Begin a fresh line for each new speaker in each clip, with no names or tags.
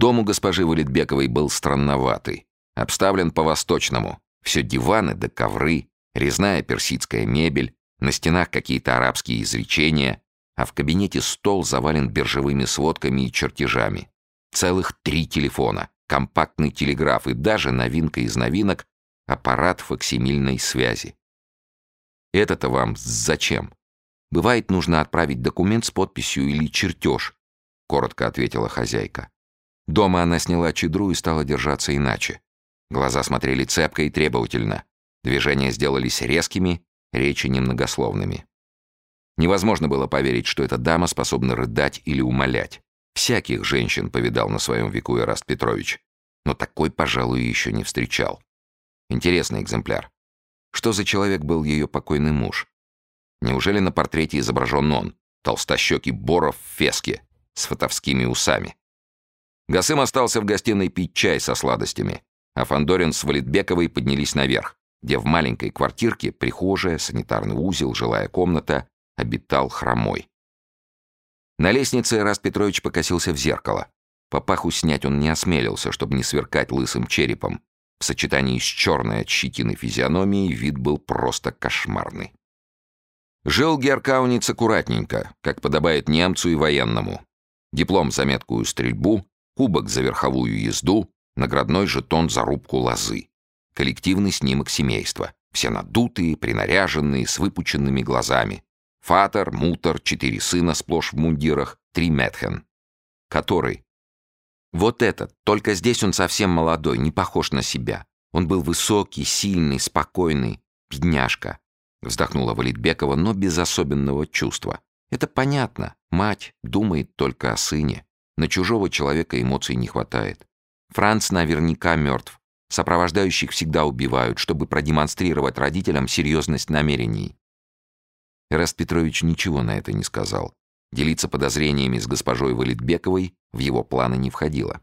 Дом у госпожи Валитбековой был странноватый. Обставлен по-восточному. Все диваны да ковры, резная персидская мебель, на стенах какие-то арабские изречения, а в кабинете стол завален биржевыми сводками и чертежами. Целых три телефона, компактный телеграф и даже новинка из новинок — аппарат факсимильной связи. Это-то вам зачем? Бывает, нужно отправить документ с подписью или чертеж, коротко ответила хозяйка. Дома она сняла чедру и стала держаться иначе. Глаза смотрели цепко и требовательно. Движения сделались резкими, речи немногословными. Невозможно было поверить, что эта дама способна рыдать или умолять. Всяких женщин повидал на своем веку Эраст Петрович, но такой, пожалуй, еще не встречал. Интересный экземпляр. Что за человек был ее покойный муж? Неужели на портрете изображен он, толстощекий Боров в феске, с фотовскими усами? Гасым остался в гостиной пить чай со сладостями, а Фандорин с Валитбековой поднялись наверх, где в маленькой квартирке, прихожая, санитарный узел, жилая комната, обитал хромой. На лестнице Раст Петрович покосился в зеркало. Папаху снять он не осмелился, чтобы не сверкать лысым черепом, в сочетании с черной от щетины физиономией вид был просто кошмарный. Жил Геркауниц аккуратненько, как подобает немцу и военному. Диплом за меткую стрельбу, кубок за верховую езду, наградной жетон за рубку лозы. Коллективный снимок семейства. Все надутые, принаряженные, с выпученными глазами. Фатер, мутор, четыре сына сплошь в мундирах, три Метхен. Который вот этот, только здесь он совсем молодой, не похож на себя. Он был высокий, сильный, спокойный, бедняжка. Вздохнула Валитбекова, но без особенного чувства. Это понятно. Мать думает только о сыне. На чужого человека эмоций не хватает. Франц наверняка мертв. Сопровождающих всегда убивают, чтобы продемонстрировать родителям серьезность намерений. Эраст Петрович ничего на это не сказал. Делиться подозрениями с госпожой Валитбековой в его планы не входило.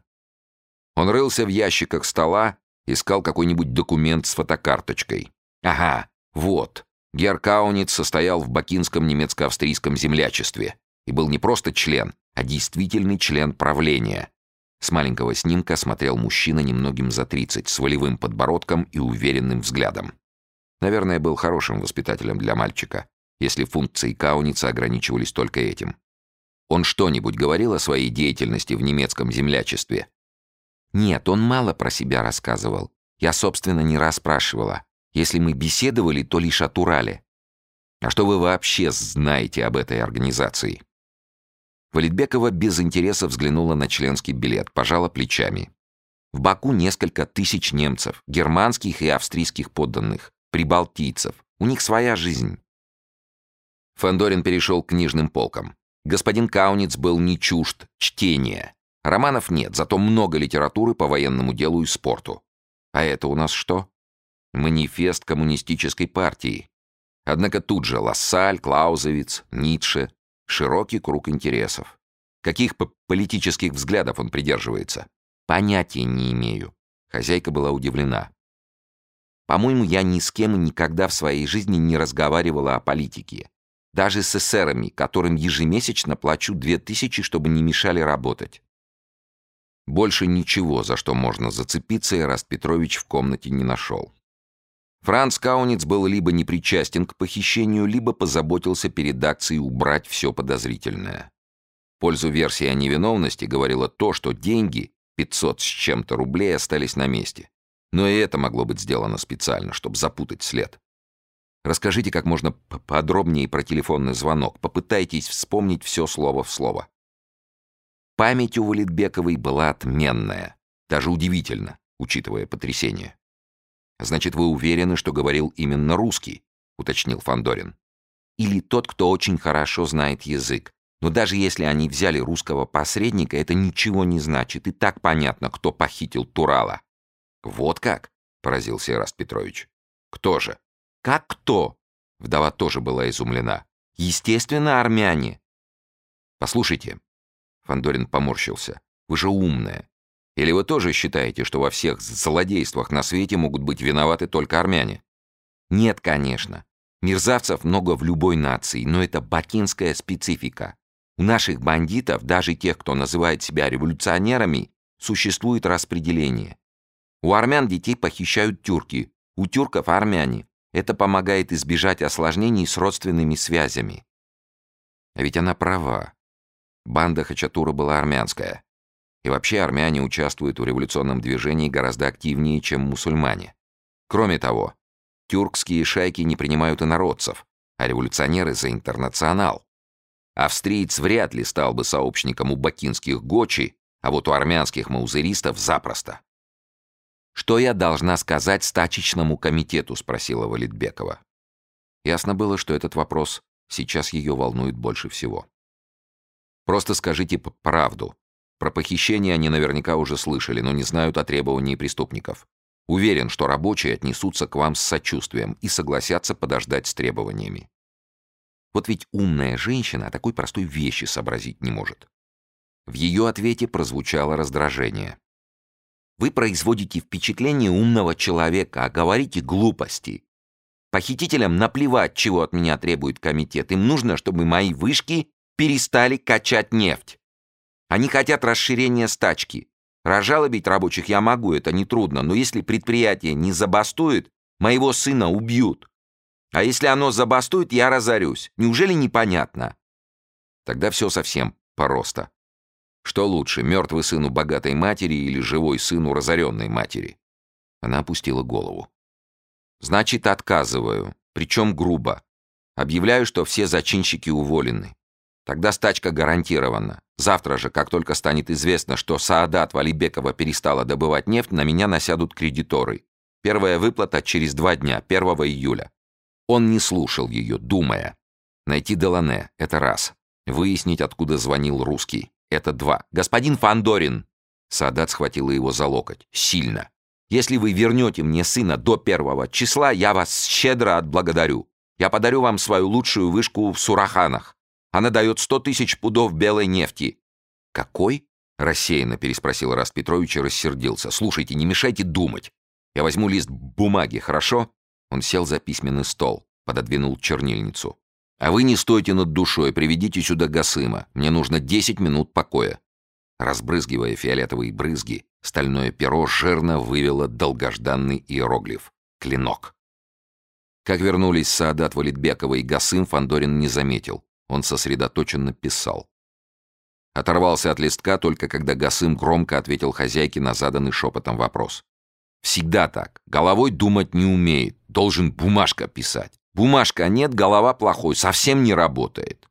Он рылся в ящиках стола, искал какой-нибудь документ с фотокарточкой. Ага, вот. Геркауниц состоял в бакинском немецко-австрийском землячестве и был не просто член, а действительный член правления. С маленького снимка смотрел мужчина немногим за 30, с волевым подбородком и уверенным взглядом. Наверное, был хорошим воспитателем для мальчика если функции Кауница ограничивались только этим. Он что-нибудь говорил о своей деятельности в немецком землячестве? Нет, он мало про себя рассказывал. Я, собственно, не раз спрашивала. Если мы беседовали, то лишь о Турале. А что вы вообще знаете об этой организации? Валитбекова без интереса взглянула на членский билет, пожала плечами. В Баку несколько тысяч немцев, германских и австрийских подданных, прибалтийцев. У них своя жизнь. Фандорин перешел к книжным полкам. Господин Кауниц был не чужд чтения. Романов нет, зато много литературы по военному делу и спорту. А это у нас что? Манифест коммунистической партии. Однако тут же Лассаль, Клаузевиц, Ницше. Широкий круг интересов. Каких политических взглядов он придерживается? Понятия не имею. Хозяйка была удивлена. По-моему, я ни с кем и никогда в своей жизни не разговаривала о политике. Даже с эсерами, которым ежемесячно плачу две тысячи, чтобы не мешали работать. Больше ничего, за что можно зацепиться, Эраст Петрович в комнате не нашел. Франц Кауниц был либо не причастен к похищению, либо позаботился перед акцией убрать все подозрительное. Пользу версии о невиновности говорило то, что деньги, 500 с чем-то рублей, остались на месте. Но и это могло быть сделано специально, чтобы запутать след. Расскажите как можно подробнее про телефонный звонок. Попытайтесь вспомнить все слово в слово. Память у Валитбековой была отменная. Даже удивительно, учитывая потрясение. «Значит, вы уверены, что говорил именно русский?» — уточнил Фандорин. «Или тот, кто очень хорошо знает язык. Но даже если они взяли русского посредника, это ничего не значит. И так понятно, кто похитил Турала». «Вот как?» — поразился Ираст Петрович. «Кто же?» «Как кто?» Вдова тоже была изумлена. «Естественно, армяне!» «Послушайте», — Фандорин поморщился, — «вы же умная. Или вы тоже считаете, что во всех злодействах на свете могут быть виноваты только армяне?» «Нет, конечно. Мерзавцев много в любой нации, но это бакинская специфика. У наших бандитов, даже тех, кто называет себя революционерами, существует распределение. У армян детей похищают тюрки, у тюрков армяне. Это помогает избежать осложнений с родственными связями. А ведь она права. Банда Хачатура была армянская. И вообще армяне участвуют в революционном движении гораздо активнее, чем мусульмане. Кроме того, тюркские шайки не принимают инородцев, а революционеры за интернационал. Австриец вряд ли стал бы сообщником у бакинских гочи, а вот у армянских маузеристов запросто. «Что я должна сказать стачечному комитету?» — спросила Валитбекова. Ясно было, что этот вопрос сейчас ее волнует больше всего. «Просто скажите правду. Про похищение они наверняка уже слышали, но не знают о требовании преступников. Уверен, что рабочие отнесутся к вам с сочувствием и согласятся подождать с требованиями. Вот ведь умная женщина такой простой вещи сообразить не может. В ее ответе прозвучало раздражение. «Вы производите впечатление умного человека, а говорите глупости. Похитителям наплевать, чего от меня требует комитет. Им нужно, чтобы мои вышки перестали качать нефть. Они хотят расширения стачки. Разжалобить рабочих я могу, это нетрудно, но если предприятие не забастует, моего сына убьют. А если оно забастует, я разорюсь. Неужели непонятно? Тогда все совсем просто. Что лучше, мертвый сын у богатой матери или живой сын у разоренной матери? Она опустила голову. Значит, отказываю, причем грубо. Объявляю, что все зачинщики уволены. Тогда стачка гарантирована. Завтра же, как только станет известно, что Саадат Валибекова перестала добывать нефть, на меня насядут кредиторы. Первая выплата через два дня, 1 июля. Он не слушал ее, думая. Найти Делане — это раз. Выяснить, откуда звонил русский — это два. «Господин Фандорин!» Саадат схватила его за локоть. Сильно. «Если вы вернете мне сына до первого числа, я вас щедро отблагодарю. Я подарю вам свою лучшую вышку в Сураханах. Она дает сто тысяч пудов белой нефти». «Какой?» — рассеянно переспросил Раст Петрович и рассердился. «Слушайте, не мешайте думать. Я возьму лист бумаги, хорошо?» Он сел за письменный стол, пододвинул чернильницу. «А вы не стойте над душой, приведите сюда Гасыма. Мне нужно десять минут покоя». Разбрызгивая фиолетовые брызги, стальное перо жирно вывело долгожданный иероглиф — клинок. Как вернулись Саадат Валитбекова и Гасым, Фандорин не заметил. Он сосредоточенно писал. Оторвался от листка только когда Гасым громко ответил хозяйке на заданный шепотом вопрос. «Всегда так. Головой думать не умеет. Должен бумажка писать. Бумажка нет, голова плохой. Совсем не работает».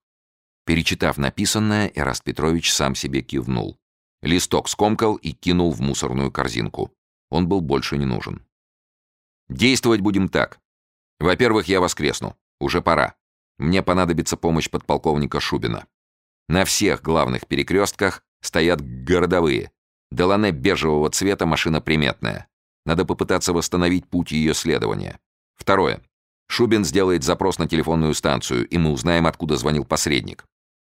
Перечитав написанное, Эраст Петрович сам себе кивнул. Листок скомкал и кинул в мусорную корзинку. Он был больше не нужен. «Действовать будем так. Во-первых, я воскресну. Уже пора. Мне понадобится помощь подполковника Шубина. На всех главных перекрестках стоят городовые. Делане бежевого цвета машина приметная. Надо попытаться восстановить путь ее следования. Второе. Шубин сделает запрос на телефонную станцию, и мы узнаем, откуда звонил посредник.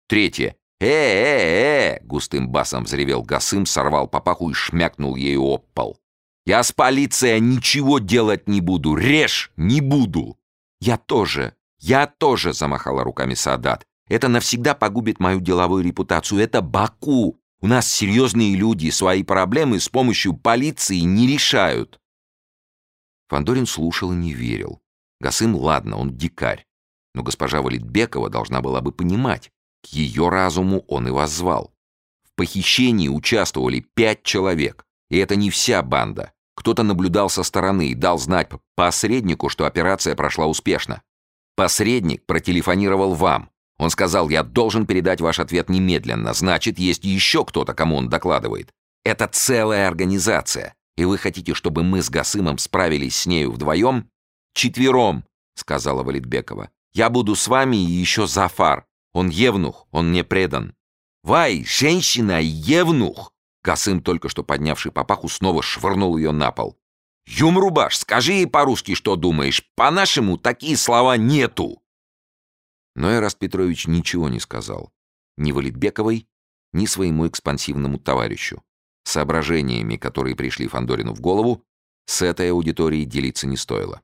Третье. «Э-э-э!» — густым басом взревел Гасым, сорвал папаху и шмякнул ею об пол. «Я с полицией ничего делать не буду! Режь не буду!» «Я тоже!» «Я тоже», — замахала руками Садат. «Это навсегда погубит мою деловую репутацию. Это Баку. У нас серьезные люди, свои проблемы с помощью полиции не решают». Фандорин слушал и не верил. Гасым, ладно, он дикарь. Но госпожа Валитбекова должна была бы понимать. К ее разуму он и воззвал. В похищении участвовали пять человек. И это не вся банда. Кто-то наблюдал со стороны и дал знать посреднику, что операция прошла успешно. Посредник протелефонировал вам. Он сказал, я должен передать ваш ответ немедленно. Значит, есть еще кто-то, кому он докладывает. Это целая организация. И вы хотите, чтобы мы с Гасымом справились с нею вдвоем? Четвером, сказала Валитбекова. Я буду с вами и еще Зафар. Он евнух, он мне предан. Вай, женщина, евнух! Гасым, только что поднявший папаху, снова швырнул ее на пол. «Юмрубаш, скажи ей по-русски, что думаешь. По-нашему такие слова нету!» Но Эраст Петрович ничего не сказал. Ни Валитбековой, ни своему экспансивному товарищу. Соображениями, которые пришли Фандорину в голову, с этой аудиторией делиться не стоило.